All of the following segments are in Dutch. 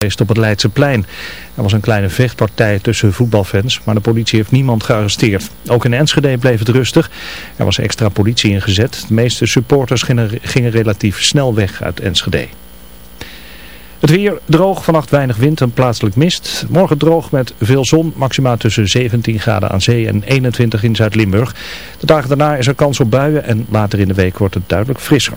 op het Leidseplein. Er was een kleine vechtpartij tussen voetbalfans, maar de politie heeft niemand gearresteerd. Ook in Enschede bleef het rustig. Er was extra politie ingezet. De meeste supporters gingen, gingen relatief snel weg uit Enschede. Het weer droog, vannacht weinig wind en plaatselijk mist. Morgen droog met veel zon, maximaal tussen 17 graden aan zee en 21 in Zuid-Limburg. De dagen daarna is er kans op buien en later in de week wordt het duidelijk frisser.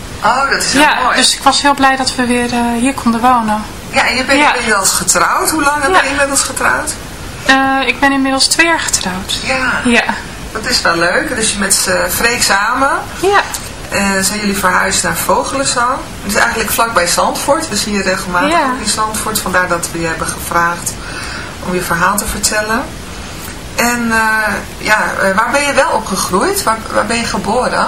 Oh, dat is heel ja, mooi. dus ik was heel blij dat we weer uh, hier konden wonen. Ja, en je bent ja. inmiddels getrouwd. Hoe lang ben je inmiddels getrouwd? Uh, ik ben inmiddels twee jaar getrouwd. Ja. Ja. Dat is wel leuk. Dus je met uh, Freek samen. Ja. Uh, zijn jullie verhuisd naar Vogelenzang. Het is eigenlijk vlakbij Zandvoort. We zien je regelmatig ja. ook in Zandvoort. Vandaar dat we je hebben gevraagd om je verhaal te vertellen. En ja, waar ben je wel opgegroeid? Waar, waar ben je geboren?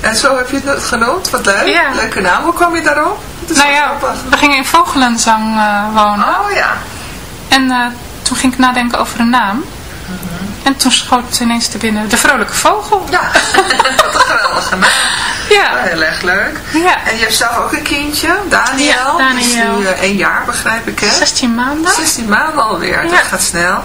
En zo heb je het genoemd. Wat leuk. Ja. Leuke naam. Hoe kwam je daarop? Het is Nou ja, grappig. we gingen in Vogelenzang eh, wonen. Oh ja. En eh, toen ging ik nadenken over een naam. En toen schoot ineens te binnen de vrolijke vogel. Ja, wat een geweldige naam. Ja, Heel erg leuk. ja. En je hebt zelf ook een kindje, Daniel. Ja, Die is nu eh, één jaar, begrijp ik, hè? 16 maanden. 16 maanden alweer, Ja. dat gaat snel.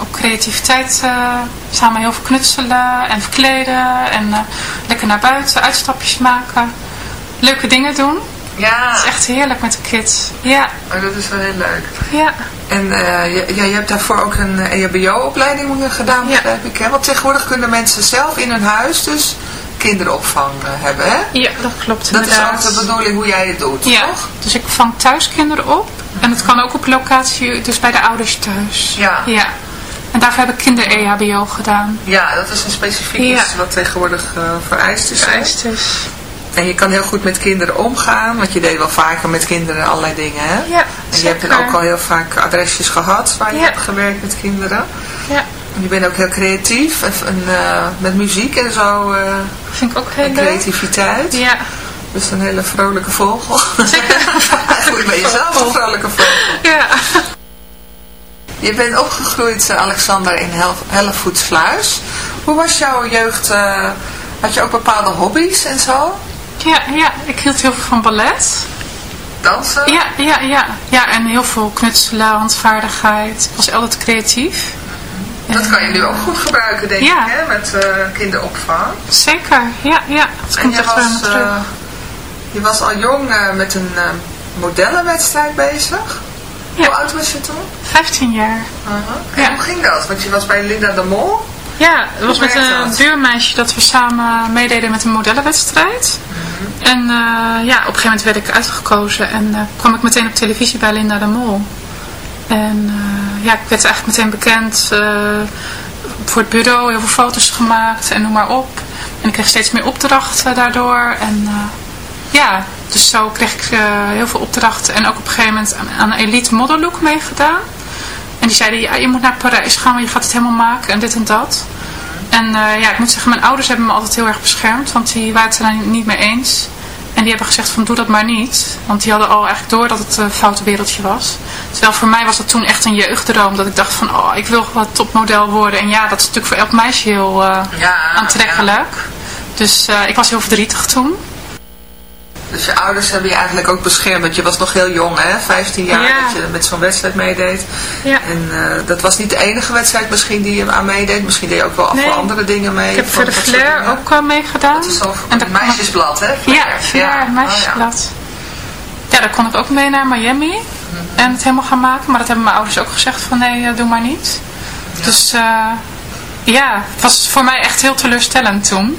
ook creativiteit eh, samen heel veel knutselen en verkleden. En eh, lekker naar buiten, uitstapjes maken. Leuke dingen doen. Ja, Het is echt heerlijk met de kids. Ja, oh, dat is wel heel leuk. ja. En eh, je, ja, je hebt daarvoor ook een EHBO-opleiding gedaan, Ja. begrijp ik. Hè? Want tegenwoordig kunnen mensen zelf in hun huis dus kinderopvang hebben, hè? Ja, dat klopt Dat is ook de bedoeling hoe jij het doet, Ja, toch? dus ik vang thuis kinderen op. En het kan ook op locatie, dus bij de ouders thuis. Ja. ja. En daarvoor heb ik kinder-EHBO gedaan. Ja, dat is een specifiek Ja. iets wat tegenwoordig eh, vereist is. Vereist is. En je kan heel goed met kinderen omgaan, want je deed wel vaker met kinderen allerlei dingen, hè? Ja, En je hebt zeker. ook al heel vaak adresjes gehad waar je Ja. hebt gewerkt met kinderen. Ja, En je bent ook heel creatief, en, eh, met muziek en zo, eh, vind ik ook heel en leuk. creativiteit. Ja, Dus een hele vrolijke vogel. zeker. Ben je zelf een vrolijke vogel. ja. Je bent opgegroeid, eh, Alexander, in Hel. Hoe was jouw jeugd? eh, had je ook bepaalde hobby's en zo? Ja, ja, ik hield heel veel van ballet. Dansen? Ja, ja, ja. Ja, en heel veel knutselen, handvaardigheid. Ik was altijd creatief. Dat kan je nu ook goed gebruiken, denk Ja. ik, hè? met eh, kinderopvang. Zeker, ja, ja. En je was, je was al jong met een modellenwedstrijd bezig. Ja. Hoe oud was je toen? 15 jaar. En Ja. hoe ging dat? Want je was bij Linda de Mol. Ja, het was met een dat? buurmeisje dat we samen meededen met een modellenwedstrijd. Mhm. En eh, ja, op een gegeven moment werd ik uitgekozen en eh, kwam ik meteen op televisie bij Linda de Mol. En eh, ja, ik werd eigenlijk meteen bekend voor het bureau, heel veel foto's gemaakt en noem maar op. En ik kreeg steeds meer opdrachten daardoor. En ja, dus zo kreeg ik eh, heel veel opdrachten en ook op een gegeven moment aan, aan Elite Model Look meegedaan. En die zeiden, ja, je moet naar Parijs gaan, want je gaat het helemaal maken en dit en dat. En eh, ja, ik moet zeggen, mijn ouders hebben me altijd heel erg beschermd, want die waren het er niet mee eens. En die hebben gezegd van, doe dat maar niet. Want die hadden al eigenlijk door dat het een foute wereldje was. Terwijl voor mij was dat toen echt een jeugddroom, dat ik dacht van, oh, ik wil wat topmodel worden. En ja, dat is natuurlijk voor elk meisje heel eh, Ja, aantrekkelijk. Dus ik was heel verdrietig toen. Dus je ouders hebben je eigenlijk ook beschermd. Want je was nog heel jong, hè? 15 jaar Ja. dat je met zo'n wedstrijd meedeed. Ja. En eh, dat was niet de enige wedstrijd misschien die je aan meedeed. Misschien deed je ook wel Nee. andere dingen mee. Ik heb voor de Flair ook meegedaan. Dat is En ik- meisjesblad, hè? Ja, Flair. Oh, ja. meisjesblad. Ja, daar kon ik ook mee naar Miami. En het helemaal gaan maken. Maar dat hebben mijn ouders ook gezegd van nee, eh, doe maar niet. Dus eh, ja, het was voor mij echt heel teleurstellend toen.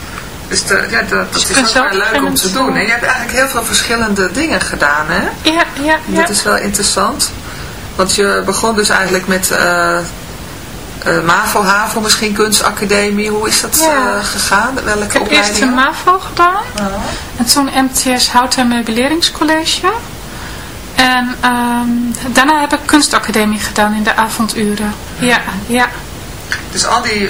Dus de, ja, dat, dat is ook wel leuk om te doen. En je hebt eigenlijk heel veel verschillende dingen gedaan, hè? Ja, ja, ja. Dat is wel interessant. Want je begon dus eigenlijk met uh, uh, MAVO, HAVO, misschien kunstacademie. Hoe is dat ja. uh, gegaan? Welke ik heb eerst de MAVO gedaan. Oh. En toen MTS Hout- en Meubileringscollege. En um, daarna heb ik kunstacademie gedaan in de avonduren. Ja, ja. Dus al die,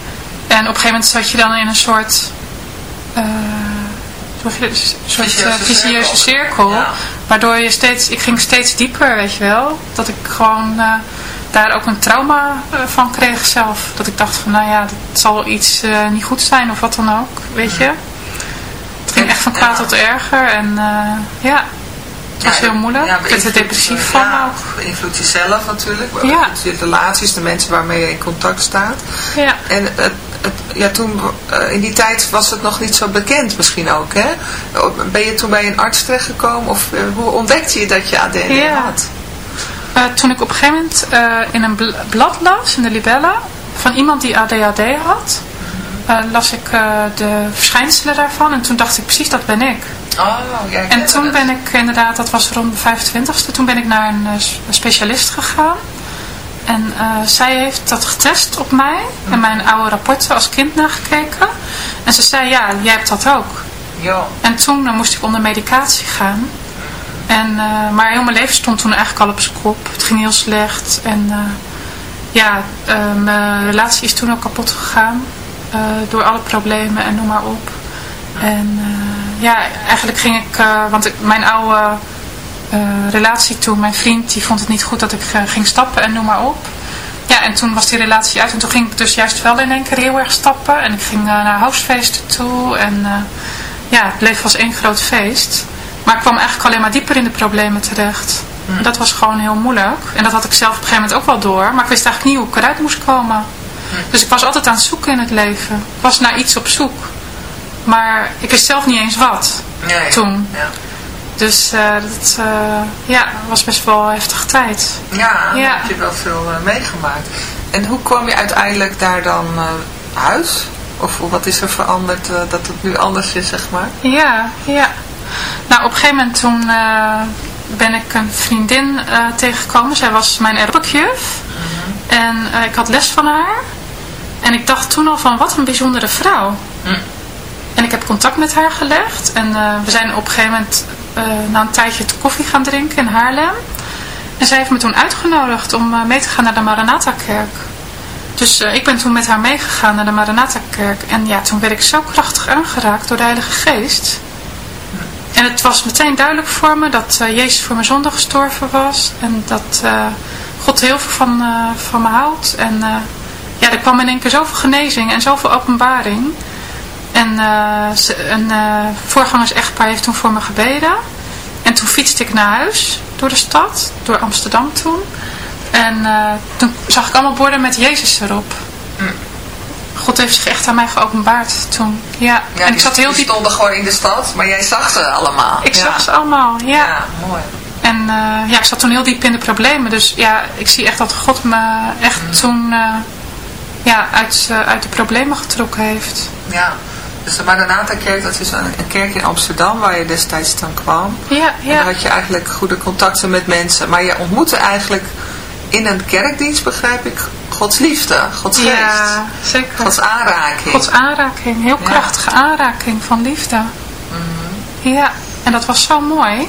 En op een gegeven moment zat je dan in een soort... Uh, een soort vicieuze cirkel. Ja. Waardoor je steeds, ik ging steeds dieper, weet je wel. Dat ik gewoon uh, daar ook een trauma uh, van kreeg zelf. Dat ik dacht van, nou ja, dat zal iets niet goed zijn of wat dan ook, weet je. Het ging echt van kwaad tot erger en ja, het was heel moeilijk. Ja, ik werd er depressief van ja, beïnvloedt jezelf natuurlijk. Ja. Je relaties, de mensen waarmee je in contact staat. Ja. En het het, ja, toen, uh, in die tijd was het nog niet zo bekend misschien ook, hè? Ben je toen bij een arts terechtgekomen of uh, hoe ontdekte je dat je ADHD ja. had? Uh, toen ik op een gegeven moment in een bl blad las, in de Libella, van iemand die ADHD had, las ik de verschijnselen daarvan en toen dacht ik precies, dat ben ik. Oh, ja, en toen ben ik inderdaad, dat was rond de 25ste, toen ben ik naar een specialist gegaan. En uh, zij heeft dat getest op mij en mijn oude rapporten als kind nagekeken. En ze zei, ja, jij hebt dat ook. Ja. En toen uh, moest ik onder medicatie gaan. En, uh, maar heel mijn leven stond toen eigenlijk al op zijn kop. Het ging heel slecht. En ja, mijn relatie is toen ook kapot gegaan. Door alle problemen en noem maar op. En ja, eigenlijk ging ik, want ik, mijn oude relatie toen. Mijn vriend die vond het niet goed dat ik ging stappen en noem maar op. Ja, en toen was die relatie uit en toen ging ik dus juist wel in één keer heel erg stappen. En ik ging naar hoofdfeesten toe en ja, het leven was één groot feest. Maar ik kwam eigenlijk alleen maar dieper in de problemen terecht. Mm. Dat was gewoon heel moeilijk. En dat had ik zelf op een gegeven moment ook wel door. Maar ik wist eigenlijk niet hoe ik eruit moest komen. Dus ik was altijd aan het zoeken in het leven. Ik was naar iets op zoek. Maar ik wist zelf niet eens wat. Toen. Ja. Dus uh, dat uh, ja, was best wel een heftige tijd. Ja, ja. heb je wel veel uh, meegemaakt. En hoe kwam je uiteindelijk daar dan uit? Of wat is er veranderd dat het nu anders is, zeg maar? Ja, ja. Nou, op een gegeven moment toen ben ik een vriendin tegengekomen. Zij was mijn aerobicjuf. -hmm. En ik had les van haar. En ik dacht toen al van, wat een bijzondere vrouw. Mm. En ik heb contact met haar gelegd. En we zijn op een gegeven moment uh, na een tijdje koffie gaan drinken in Haarlem. En zij heeft me toen uitgenodigd om uh, mee te gaan naar de Maranatha-kerk. Dus ik ben toen met haar meegegaan naar de Maranatha-kerk. En ja, toen werd ik zo krachtig aangeraakt door de Heilige Geest. En het was meteen duidelijk voor me dat Jezus voor mijn zonde gestorven was. En dat God heel veel van, van me houdt. En ja, er kwam in één keer zoveel genezing en zoveel openbaring. En uh, een uh, voorgangers-echtpaar heeft toen voor me gebeden. En toen fietste ik naar huis door de stad, door Amsterdam toen. En uh, toen zag ik allemaal borden met Jezus erop. Mm. God heeft zich echt aan mij geopenbaard toen. Ja, ja en ik zat heel diep... stonden gewoon in de stad, maar jij zag ze allemaal. Ik zag ze allemaal, ja. Ja, mooi. En uh, ja, ik zat toen heel diep in de problemen. Dus ja, ik zie echt dat God me echt mm. toen uh, ja, uit, uh, uit de problemen getrokken heeft. Ja, dus de Maranatha-kerk, dat is een, een, kerk in Amsterdam waar je destijds dan kwam. Ja, ja. En daar had je eigenlijk goede contacten met mensen. Maar je ontmoette eigenlijk in een kerkdienst, begrijp ik, Gods liefde, Gods geest. Ja, zeker. Gods aanraking. Gods aanraking, heel krachtige aanraking van liefde. Mm Ja, en dat was zo mooi.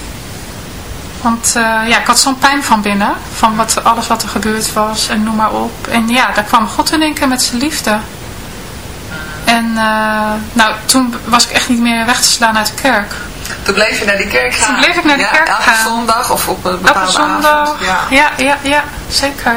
Want uh, ja, ik had zo'n pijn van binnen. Van wat, alles wat er gebeurd was en noem maar op. En ja, daar kwam God in één keer met zijn liefde. En uh, nou, toen was ik echt niet meer weg te slaan uit de kerk. Toen bleef je naar die kerk gaan? Toen bleef ik naar de ja, kerk elke gaan. Elke zondag of op een bepaalde elke zondag, avond? Ja. ja, ja, ja, zeker.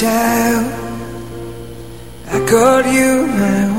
child, I called you my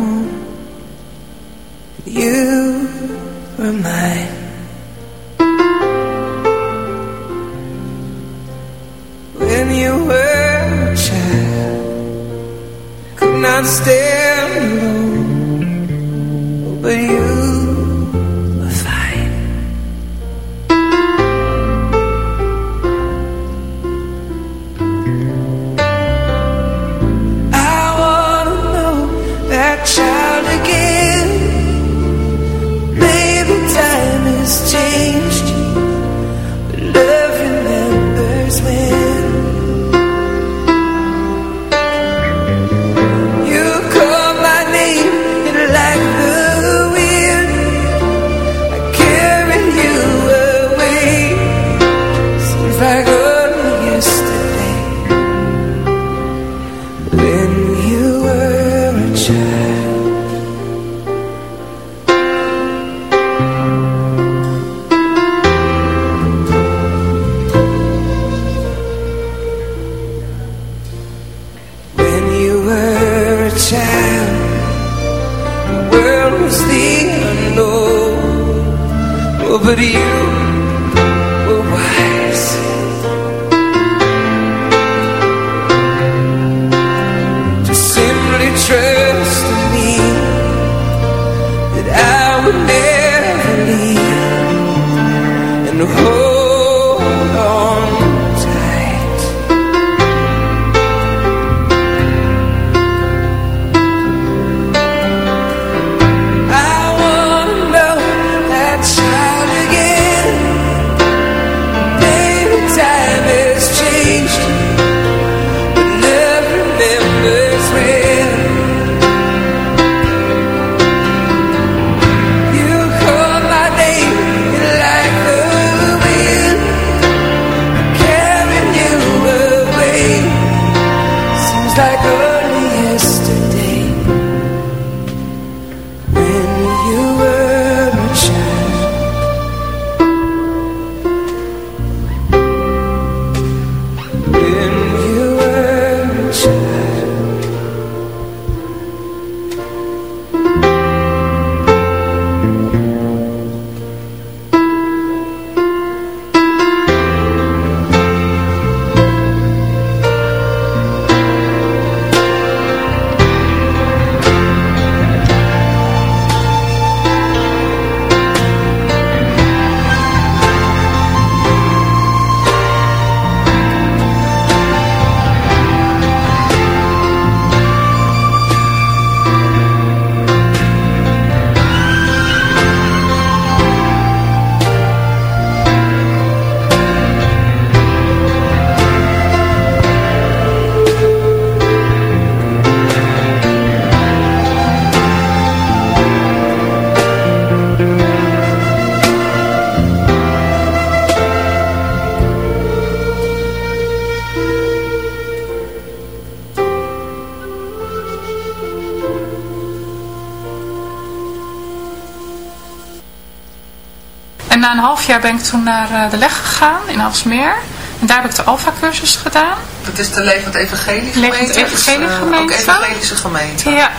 jaar ben ik toen naar de leg gegaan in Alsmeer. En daar heb ik de Alpha-cursus gedaan. Dat is de Levend Evangelie gemeente? Levend Evangelie gemeente. ook evangelische gemeente? Ja.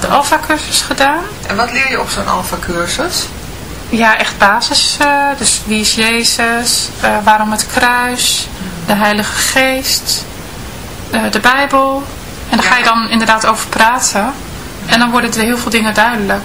De Alpha-cursus gedaan. En wat leer je op zo'n Alpha-cursus? Ja, echt basis. dus wie is Jezus? waarom het kruis? De Heilige Geest? de Bijbel? En daar ga je dan inderdaad over praten. En dan worden er heel veel dingen duidelijk.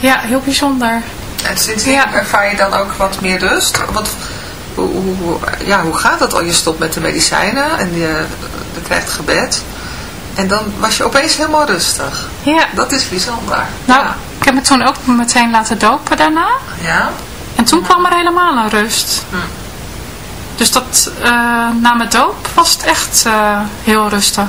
Ja, heel bijzonder. En sindsdien ja. ervaar je dan ook wat meer rust? Wat, hoe, hoe, ja, hoe gaat dat al? Je stopt met de medicijnen en je, je krijgt gebed. En dan was je opeens helemaal rustig. Ja. Dat is bijzonder. Nou, ja. ik heb me toen ook meteen laten dopen daarna. Ja. En toen kwam er helemaal een rust. Hm. Dus dat, uh, na mijn doop was het echt uh, heel rustig.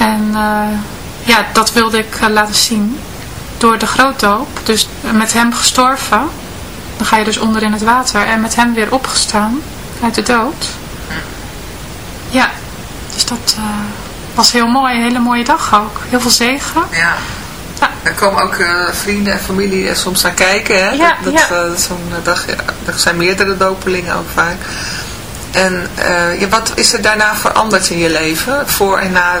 En uh, ja, dat wilde ik uh, laten zien door de grootdoop. Dus met hem gestorven. Dan ga je dus onder in het water. En met hem weer opgestaan uit de dood. Ja, dus dat uh, was heel mooi. Een hele mooie dag ook. Heel veel zegen. Ja. ja. Er komen ook vrienden en familie soms naar kijken. Hè? Ja, dat, ja. Zo'n dag, er zijn meerdere dopelingen ook vaak. En ja, wat is er daarna veranderd in je leven? Voor en na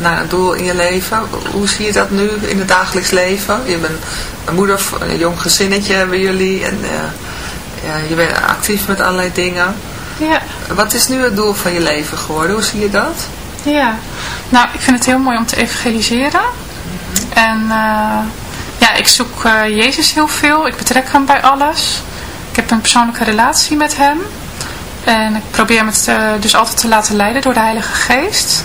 naar een doel in je leven. Hoe zie je dat nu in het dagelijks leven? Je bent een moeder, een jong gezinnetje hebben jullie. En uh, ja, je bent actief met allerlei dingen. Ja, Wat is nu het doel van je leven geworden? Hoe zie je dat? ja. Nou, ik vind het heel mooi om te evangeliseren. En eh, ja, ik zoek eh, Jezus heel veel. Ik betrek hem bij alles. Ik heb een persoonlijke relatie met hem. En ik probeer me te- dus altijd te laten leiden door de Heilige Geest.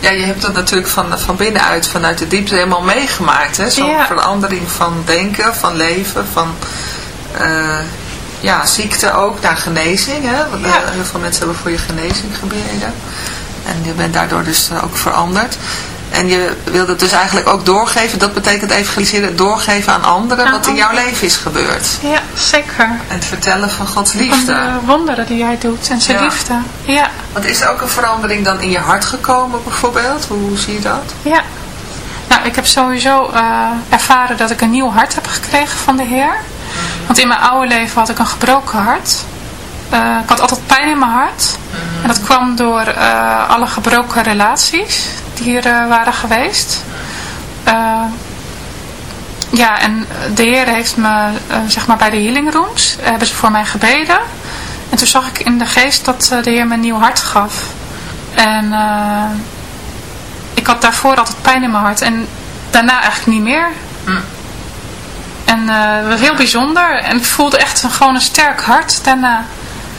ja, je hebt dat natuurlijk van, van binnenuit, vanuit de diepte helemaal meegemaakt. hè? Zo'n verandering van denken, van leven, van uh, ja, ziekte ook naar genezing. Hè? Want eh, heel veel mensen hebben voor je genezing gebeden. En je bent daardoor dus ook veranderd. En je wilde het dus eigenlijk ook doorgeven, dat betekent evangeliseren, doorgeven aan anderen wat in jouw leven is gebeurd. Ja, zeker. En het vertellen van Gods liefde. Van de wonderen die hij doet en zijn liefde. Ja. Want is er ook een verandering dan in je hart gekomen bijvoorbeeld? Hoe, zie je dat? Ja. Nou, ik heb sowieso uh, ervaren dat ik een nieuw hart heb gekregen van de Heer. Want in mijn oude leven had ik een gebroken hart. Uh, ik had altijd pijn in mijn hart. En dat kwam door uh, alle gebroken relaties hier uh, waren geweest. Ja, en de Heer heeft me, zeg maar bij de healing rooms, hebben ze voor mij gebeden. En toen zag ik in de geest dat de Heer me een nieuw hart gaf. En ik had daarvoor altijd pijn in mijn hart. En daarna eigenlijk niet meer. En het was heel bijzonder. En ik voelde echt een, gewoon een sterk hart daarna.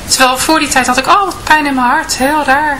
Terwijl voor die tijd had ik altijd pijn in mijn hart. Heel raar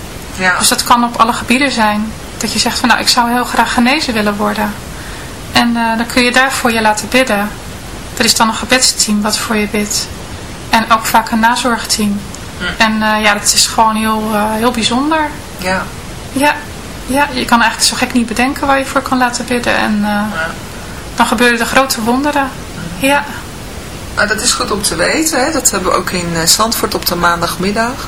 Ja. Dus dat kan op alle gebieden zijn. Dat je zegt van nou ik zou heel graag genezen willen worden. En uh, dan kun je daarvoor je laten bidden. Er is dan een gebedsteam wat voor je bidt. En ook vaak een nazorgteam. Hm. En uh, ja, dat is gewoon heel, uh, heel bijzonder. Ja. Ja. Ja, je kan eigenlijk zo gek niet bedenken waar je voor kan laten bidden. En ja. dan gebeuren de grote wonderen. Hm. Ja. Nou, dat is goed om te weten. Hè? Dat hebben we ook in Zandvoort op de maandagmiddag.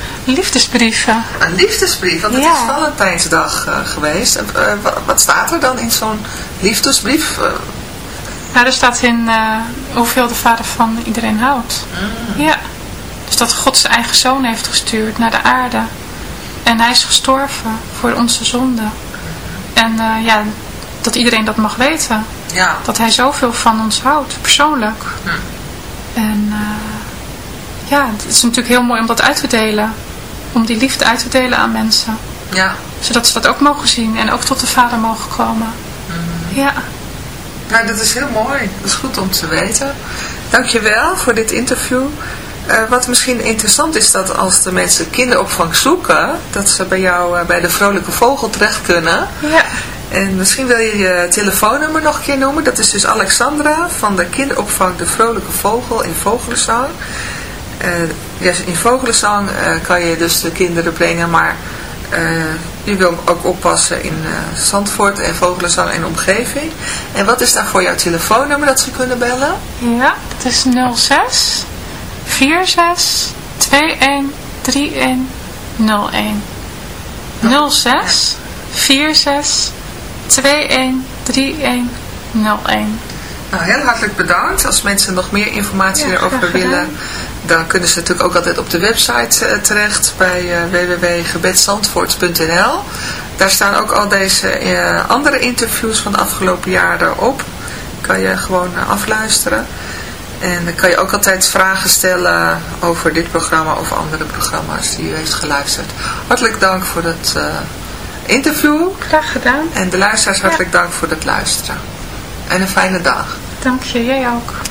Liefdesbrieven. Een liefdesbrief, want het ja. is Valentijnsdag uh, geweest. Uh, wat staat er dan in zo'n liefdesbrief? Uh, nou, er staat in hoeveel de vader van iedereen houdt. Mm. Ja. Dus dat God zijn eigen zoon heeft gestuurd naar de aarde. En hij is gestorven voor onze zonde. En ja, dat iedereen dat mag weten. Ja. Dat hij zoveel van ons houdt, persoonlijk. Mm. En ja, het is natuurlijk heel mooi om dat uit te delen om die liefde uit te delen aan mensen. Ja. Zodat ze dat ook mogen zien en ook tot de Vader mogen komen. Mm. Ja. Nou, dat is heel mooi. Dat is goed om te weten. Dankjewel voor dit interview. Uh, wat misschien interessant is dat als de mensen kinderopvang zoeken, dat ze bij jou uh, bij de Vrolijke Vogel terecht kunnen. Ja. En misschien wil je je telefoonnummer nog een keer noemen. Dat is dus Alexandra van de kinderopvang De Vrolijke Vogel in Vogelenzang. Uh, in vogelenzang uh, kan je dus de kinderen brengen, maar uh, je wil ook oppassen in Zandvoort en vogelenzang en omgeving. En wat is daar voor jouw telefoonnummer dat ze kunnen bellen? Ja, dat is 06 46 21 31 01. 06 46 21 31 01. Nou, heel hartelijk bedankt. Als mensen nog meer informatie ja, erover willen, dan kunnen ze natuurlijk ook altijd op de website uh, terecht bij uh, www.gebedzandvoort.nl. Daar staan ook al deze uh, andere interviews van de afgelopen jaren op. Kan je gewoon afluisteren. En dan kan je ook altijd vragen stellen over dit programma of andere programma's die u heeft geluisterd. Hartelijk dank voor het interview. Graag gedaan. En de luisteraars hartelijk dank voor het luisteren. En een fijne dag. Dank je, jij ook.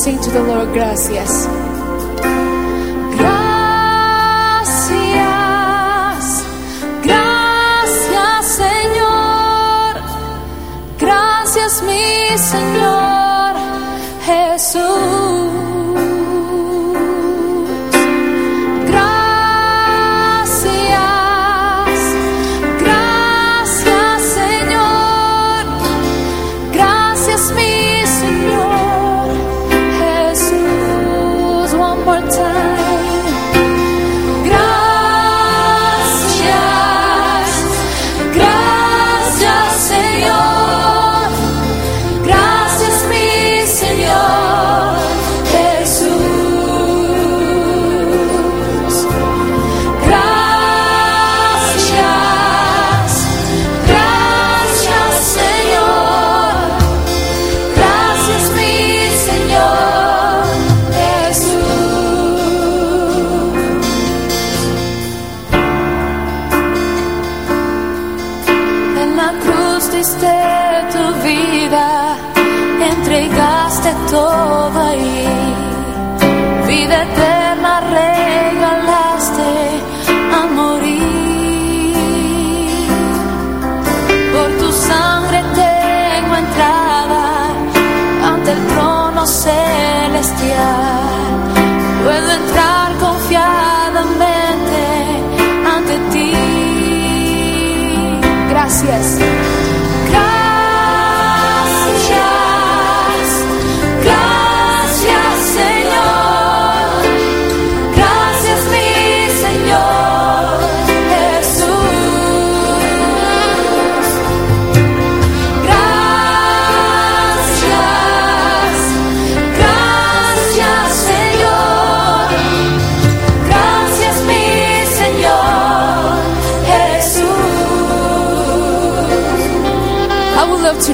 Sing to the Lord. Gracias,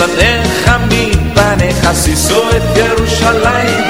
De handen, jami, pane, jasi, zo, et.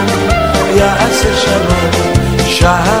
chama.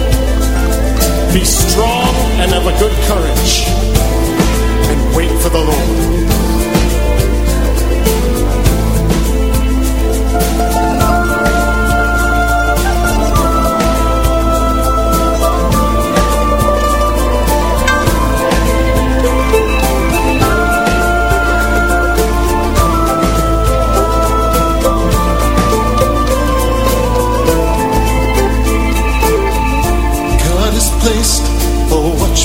Be strong and of a good courage, and wait for the Lord.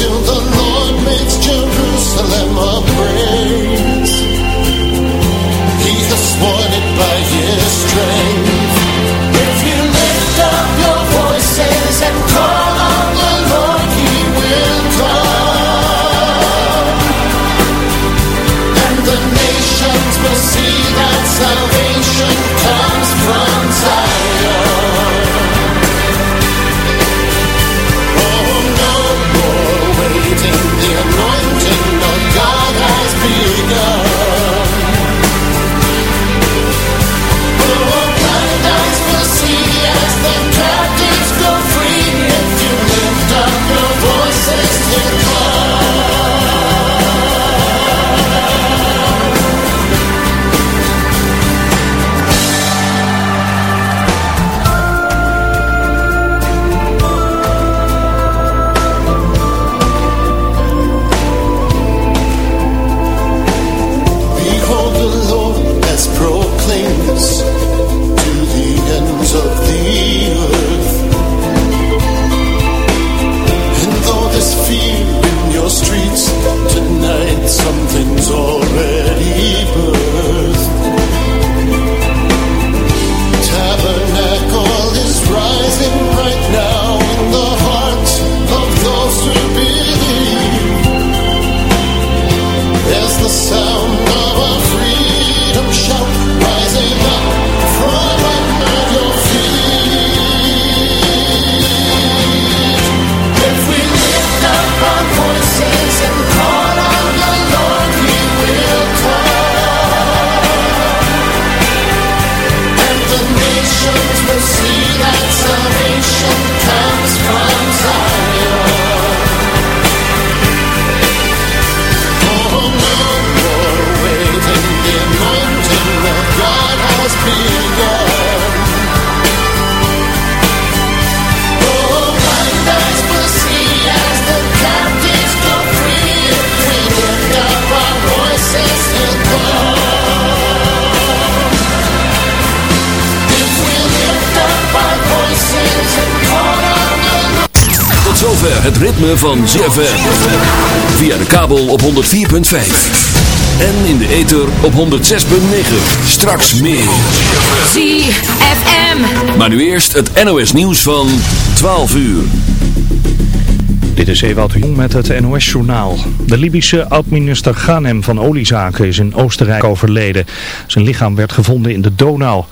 until the Lord makes Jerusalem a praise. Zover het ritme van ZFM. Via de kabel op 104.5. En in de ether op 106.9. Straks meer. ZFM. Maar nu eerst het NOS nieuws van 12 uur. Dit is Ewout Jong met het NOS-journaal. De Libische oud-minister Ghanem van Oliezaken is in Oostenrijk overleden. Zijn lichaam werd gevonden in de Donau.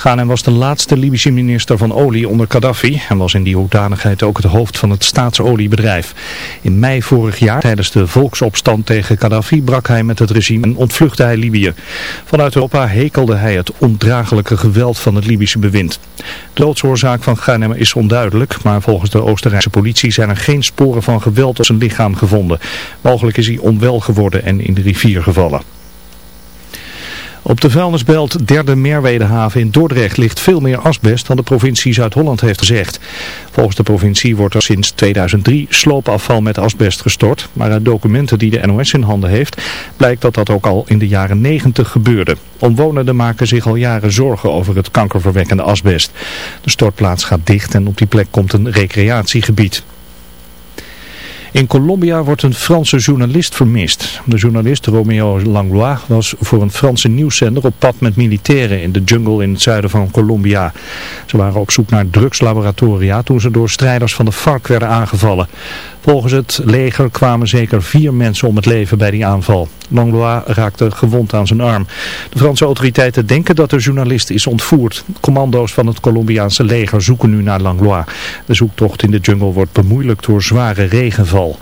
Ghanem was de laatste Libische minister van olie onder Gaddafi en was in die hoedanigheid ook het hoofd van het staatsoliebedrijf. In mei vorig jaar, tijdens de volksopstand tegen Gaddafi, brak hij met het regime en ontvluchtte hij Libië. Vanuit Europa hekelde hij het ondraaglijke geweld van het Libische bewind. De doodsoorzaak van Ghanem is onduidelijk, maar volgens de Oostenrijkse politie zijn er geen sporen van geweld op zijn lichaam gevonden. Mogelijk is hij onwel geworden en in de rivier gevallen. Op de vuilnisbelt derde Merwedehaven in Dordrecht ligt veel meer asbest dan de provincie Zuid-Holland heeft gezegd. Volgens de provincie wordt er sinds 2003 sloopafval met asbest gestort. Maar uit documenten die de NOS in handen heeft blijkt dat dat ook al in de jaren 90 gebeurde. Omwonenden maken zich al jaren zorgen over het kankerverwekkende asbest. De stortplaats gaat dicht en op die plek komt een recreatiegebied. In Colombia wordt een Franse journalist vermist. De journalist Romeo Langlois was voor een Franse nieuwszender op pad met militairen in de jungle in het zuiden van Colombia. Ze waren op zoek naar drugslaboratoria toen ze door strijders van de FARC werden aangevallen. Volgens het leger kwamen zeker vier mensen om het leven bij die aanval. Langlois raakte gewond aan zijn arm. De Franse autoriteiten denken dat de journalist is ontvoerd. Commando's van het Colombiaanse leger zoeken nu naar Langlois. De zoektocht in de jungle wordt bemoeilijkt door zware regenval.